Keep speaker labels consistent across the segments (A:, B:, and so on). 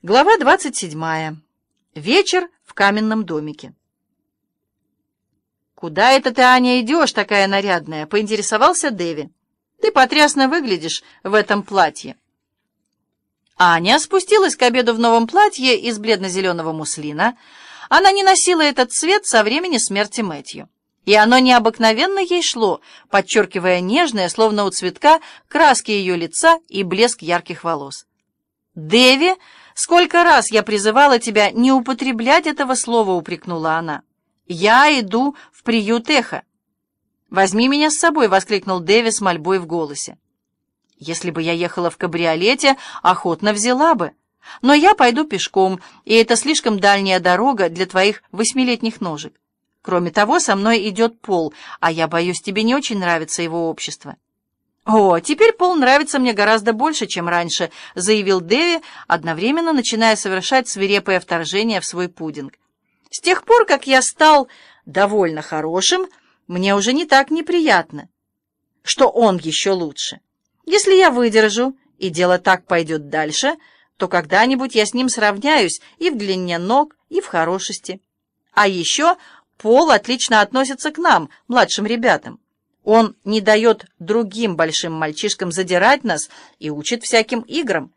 A: Глава 27. Вечер в каменном домике. «Куда это ты, Аня, идешь, такая нарядная?» — поинтересовался Дэви. «Ты потрясно выглядишь в этом платье». Аня спустилась к обеду в новом платье из бледно-зеленого муслина. Она не носила этот цвет со времени смерти Мэтью. И оно необыкновенно ей шло, подчеркивая нежное, словно у цветка, краски ее лица и блеск ярких волос. «Дэви, сколько раз я призывала тебя не употреблять этого слова», — упрекнула она. «Я иду в приют эхо». «Возьми меня с собой», — воскликнул Дэви с мольбой в голосе. «Если бы я ехала в кабриолете, охотно взяла бы. Но я пойду пешком, и это слишком дальняя дорога для твоих восьмилетних ножек. Кроме того, со мной идет Пол, а я боюсь, тебе не очень нравится его общество». «О, теперь Пол нравится мне гораздо больше, чем раньше», — заявил Дэви, одновременно начиная совершать свирепое вторжение в свой пудинг. «С тех пор, как я стал довольно хорошим, мне уже не так неприятно, что он еще лучше. Если я выдержу, и дело так пойдет дальше, то когда-нибудь я с ним сравняюсь и в длине ног, и в хорошести. А еще Пол отлично относится к нам, младшим ребятам». Он не дает другим большим мальчишкам задирать нас и учит всяким играм.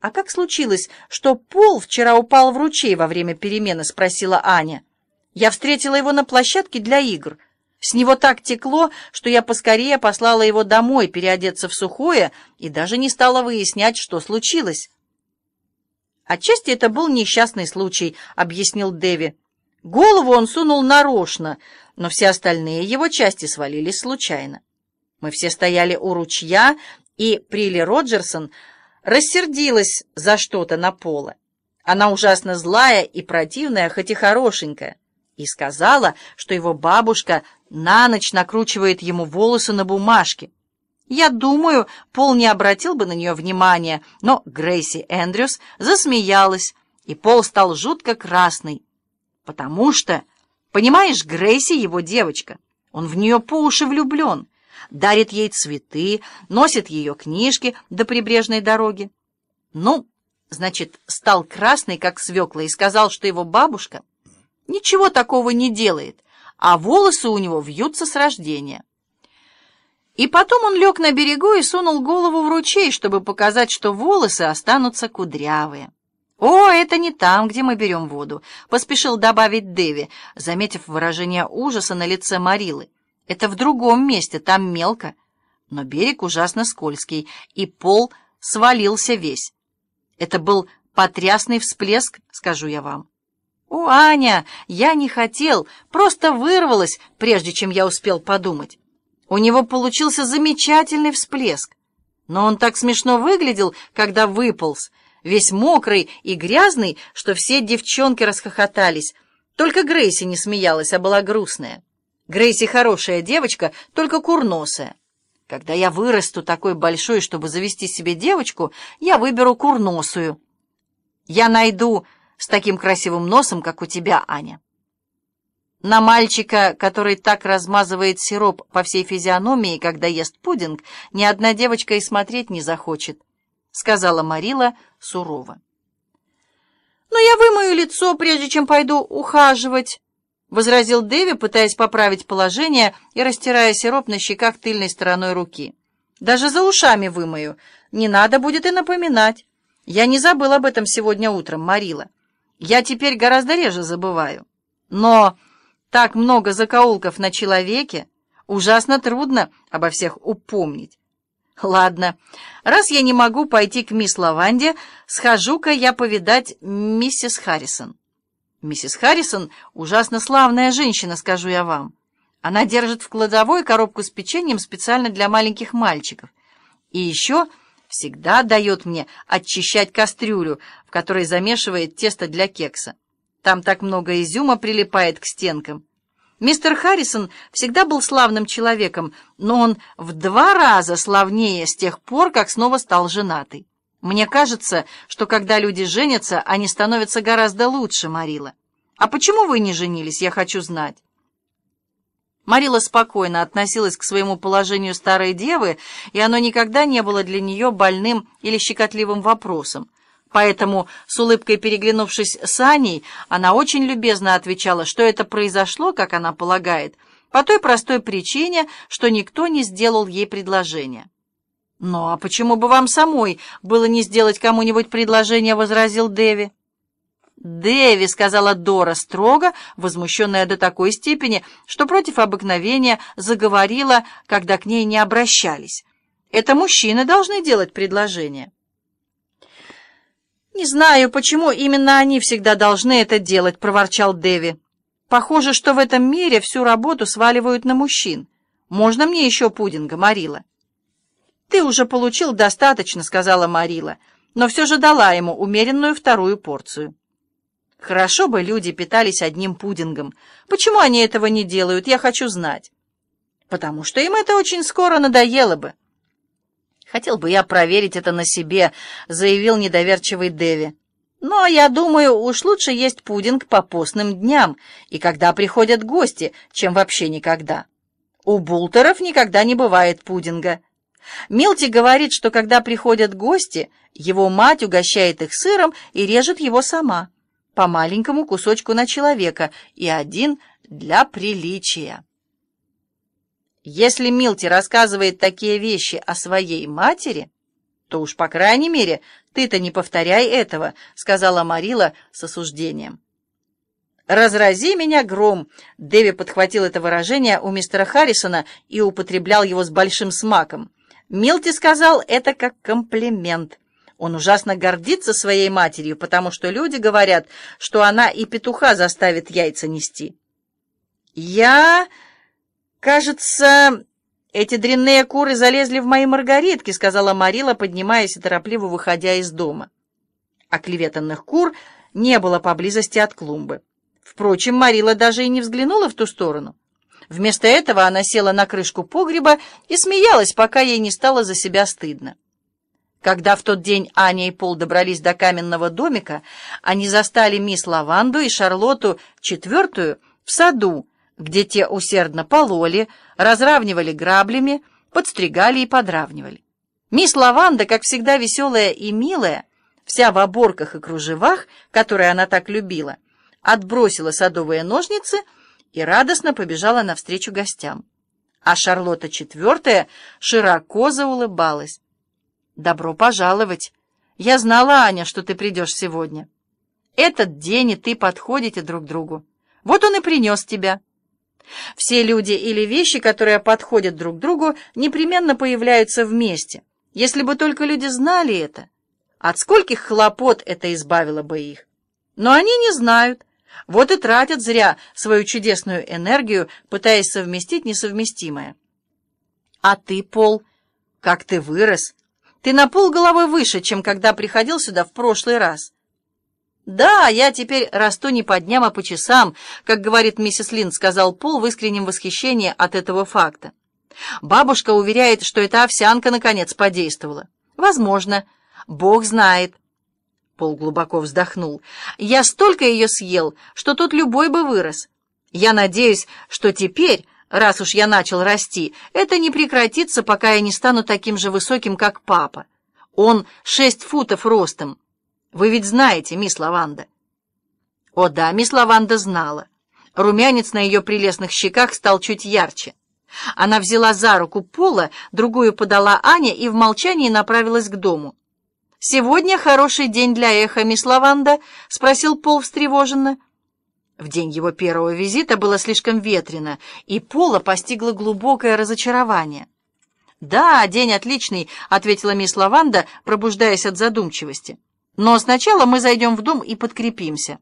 A: «А как случилось, что Пол вчера упал в ручей во время перемены?» — спросила Аня. «Я встретила его на площадке для игр. С него так текло, что я поскорее послала его домой переодеться в сухое и даже не стала выяснять, что случилось». «Отчасти это был несчастный случай», — объяснил Дэви. «Голову он сунул нарочно, но все остальные его части свалились случайно. Мы все стояли у ручья, и Прилли Роджерсон рассердилась за что-то на Пола. Она ужасно злая и противная, хоть и хорошенькая, и сказала, что его бабушка на ночь накручивает ему волосы на бумажке. Я думаю, Пол не обратил бы на нее внимания, но Грейси Эндрюс засмеялась, и Пол стал жутко красный, потому что... Понимаешь, Грейси его девочка. Он в нее по уши влюблен. Дарит ей цветы, носит ее книжки до прибрежной дороги. Ну, значит, стал красный, как свекла, и сказал, что его бабушка ничего такого не делает, а волосы у него вьются с рождения. И потом он лег на берегу и сунул голову в ручей, чтобы показать, что волосы останутся кудрявые. «О, это не там, где мы берем воду», — поспешил добавить Дэви, заметив выражение ужаса на лице Марилы. «Это в другом месте, там мелко. Но берег ужасно скользкий, и пол свалился весь. Это был потрясный всплеск, скажу я вам». «О, Аня, я не хотел, просто вырвалась, прежде чем я успел подумать. У него получился замечательный всплеск. Но он так смешно выглядел, когда выполз, весь мокрый и грязный, что все девчонки расхохотались. Только Грейси не смеялась, а была грустная. Грейси хорошая девочка, только курносая. Когда я вырасту такой большой, чтобы завести себе девочку, я выберу курносую. Я найду с таким красивым носом, как у тебя, Аня. На мальчика, который так размазывает сироп по всей физиономии, когда ест пудинг, ни одна девочка и смотреть не захочет сказала Марила сурово. «Но я вымою лицо, прежде чем пойду ухаживать», — возразил Дэви, пытаясь поправить положение и растирая сироп на щеках тыльной стороной руки. «Даже за ушами вымою. Не надо будет и напоминать. Я не забыл об этом сегодня утром, Марила. Я теперь гораздо реже забываю. Но так много закоулков на человеке, ужасно трудно обо всех упомнить. Ладно, раз я не могу пойти к мисс Лаванде, схожу-ка я повидать миссис Харрисон. Миссис Харрисон — ужасно славная женщина, скажу я вам. Она держит в кладовой коробку с печеньем специально для маленьких мальчиков. И еще всегда дает мне очищать кастрюлю, в которой замешивает тесто для кекса. Там так много изюма прилипает к стенкам. Мистер Харрисон всегда был славным человеком, но он в два раза славнее с тех пор, как снова стал женатый. Мне кажется, что когда люди женятся, они становятся гораздо лучше, Марила. А почему вы не женились, я хочу знать. Марила спокойно относилась к своему положению старой девы, и оно никогда не было для нее больным или щекотливым вопросом. Поэтому, с улыбкой переглянувшись с Аней, она очень любезно отвечала, что это произошло, как она полагает, по той простой причине, что никто не сделал ей предложение. «Ну, а почему бы вам самой было не сделать кому-нибудь предложение?» — возразил Дэви. «Дэви», — сказала Дора строго, возмущенная до такой степени, что против обыкновения заговорила, когда к ней не обращались. «Это мужчины должны делать предложение». «Не знаю, почему именно они всегда должны это делать», — проворчал Дэви. «Похоже, что в этом мире всю работу сваливают на мужчин. Можно мне еще пудинга, Марила?» «Ты уже получил достаточно», — сказала Марила, но все же дала ему умеренную вторую порцию. «Хорошо бы люди питались одним пудингом. Почему они этого не делают, я хочу знать». «Потому что им это очень скоро надоело бы». «Хотел бы я проверить это на себе», — заявил недоверчивый Дэви. «Но я думаю, уж лучше есть пудинг по постным дням и когда приходят гости, чем вообще никогда. У Бултеров никогда не бывает пудинга. Милти говорит, что когда приходят гости, его мать угощает их сыром и режет его сама, по маленькому кусочку на человека и один для приличия». Если Милти рассказывает такие вещи о своей матери, то уж, по крайней мере, ты-то не повторяй этого, — сказала Марила с осуждением. «Разрази меня гром!» Дэви подхватил это выражение у мистера Харрисона и употреблял его с большим смаком. Милти сказал это как комплимент. Он ужасно гордится своей матерью, потому что люди говорят, что она и петуха заставит яйца нести. «Я...» «Кажется, эти дрянные куры залезли в мои маргаритки», — сказала Марила, поднимаясь и торопливо выходя из дома. Оклеветанных кур не было поблизости от клумбы. Впрочем, Марила даже и не взглянула в ту сторону. Вместо этого она села на крышку погреба и смеялась, пока ей не стало за себя стыдно. Когда в тот день Аня и Пол добрались до каменного домика, они застали мисс Лаванду и Шарлотту четвертую в саду, где те усердно пололи, разравнивали граблями, подстригали и подравнивали. Мисс Лаванда, как всегда веселая и милая, вся в оборках и кружевах, которые она так любила, отбросила садовые ножницы и радостно побежала навстречу гостям. А Шарлотта четвертая широко заулыбалась. «Добро пожаловать! Я знала, Аня, что ты придешь сегодня. Этот день и ты подходите друг другу. Вот он и принес тебя». Все люди или вещи, которые подходят друг другу, непременно появляются вместе. Если бы только люди знали это, от скольких хлопот это избавило бы их. Но они не знают. Вот и тратят зря свою чудесную энергию, пытаясь совместить несовместимое. А ты, Пол, как ты вырос! Ты на пол головы выше, чем когда приходил сюда в прошлый раз. «Да, я теперь расту не по дням, а по часам», как говорит миссис Линд, сказал Пол в искреннем восхищении от этого факта. Бабушка уверяет, что эта овсянка наконец подействовала. Возможно. Бог знает. Пол глубоко вздохнул. Я столько ее съел, что тут любой бы вырос. Я надеюсь, что теперь, раз уж я начал расти, это не прекратится, пока я не стану таким же высоким, как папа. Он шесть футов ростом. Вы ведь знаете, мисс Лаванда». О да, мисс Лаванда знала. Румянец на ее прелестных щеках стал чуть ярче. Она взяла за руку Пола, другую подала Аня и в молчании направилась к дому. «Сегодня хороший день для эха, мисс Лаванда?» — спросил Пол встревоженно. В день его первого визита было слишком ветрено, и Пола постигло глубокое разочарование. «Да, день отличный», — ответила мисс Лаванда, пробуждаясь от задумчивости. Но сначала мы зайдем в дом и подкрепимся.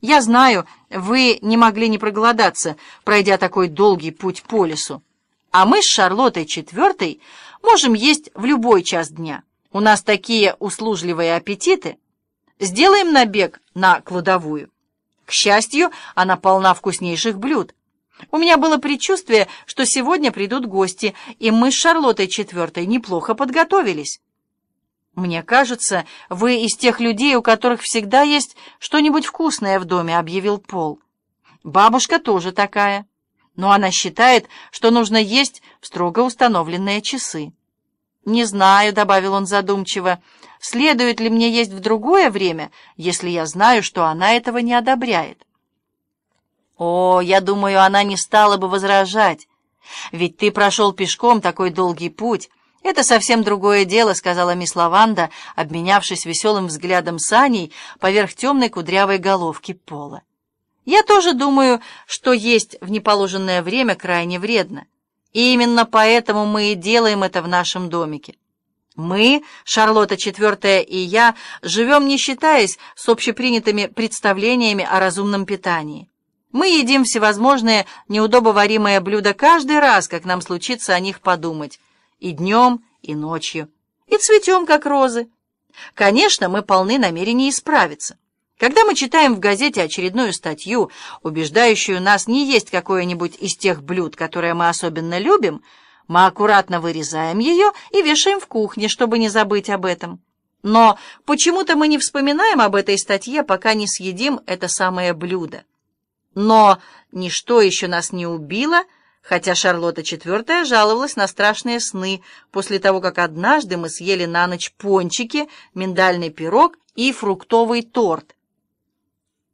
A: Я знаю, вы не могли не проголодаться, пройдя такой долгий путь по лесу. А мы с Шарлоттой четвертой можем есть в любой час дня. У нас такие услужливые аппетиты. Сделаем набег на кладовую. К счастью, она полна вкуснейших блюд. У меня было предчувствие, что сегодня придут гости, и мы с Шарлоттой четвертой неплохо подготовились. «Мне кажется, вы из тех людей, у которых всегда есть что-нибудь вкусное в доме», — объявил Пол. «Бабушка тоже такая, но она считает, что нужно есть в строго установленные часы». «Не знаю», — добавил он задумчиво, — «следует ли мне есть в другое время, если я знаю, что она этого не одобряет?» «О, я думаю, она не стала бы возражать. Ведь ты прошел пешком такой долгий путь. Это совсем другое дело», — сказала мисс Лаванда, обменявшись веселым взглядом с Аней поверх темной кудрявой головки пола. «Я тоже думаю, что есть в неположенное время крайне вредно. И именно поэтому мы и делаем это в нашем домике. Мы, Шарлотта IV и я, живем не считаясь с общепринятыми представлениями о разумном питании. Мы едим всевозможные неудобоваримые блюда каждый раз, как нам случится о них подумать, и днем, и ночью, и цветем, как розы. Конечно, мы полны намерений исправиться. Когда мы читаем в газете очередную статью, убеждающую нас не есть какое-нибудь из тех блюд, которые мы особенно любим, мы аккуратно вырезаем ее и вешаем в кухне, чтобы не забыть об этом. Но почему-то мы не вспоминаем об этой статье, пока не съедим это самое блюдо. Но ничто еще нас не убило, хотя Шарлотта IV жаловалась на страшные сны после того, как однажды мы съели на ночь пончики, миндальный пирог и фруктовый торт.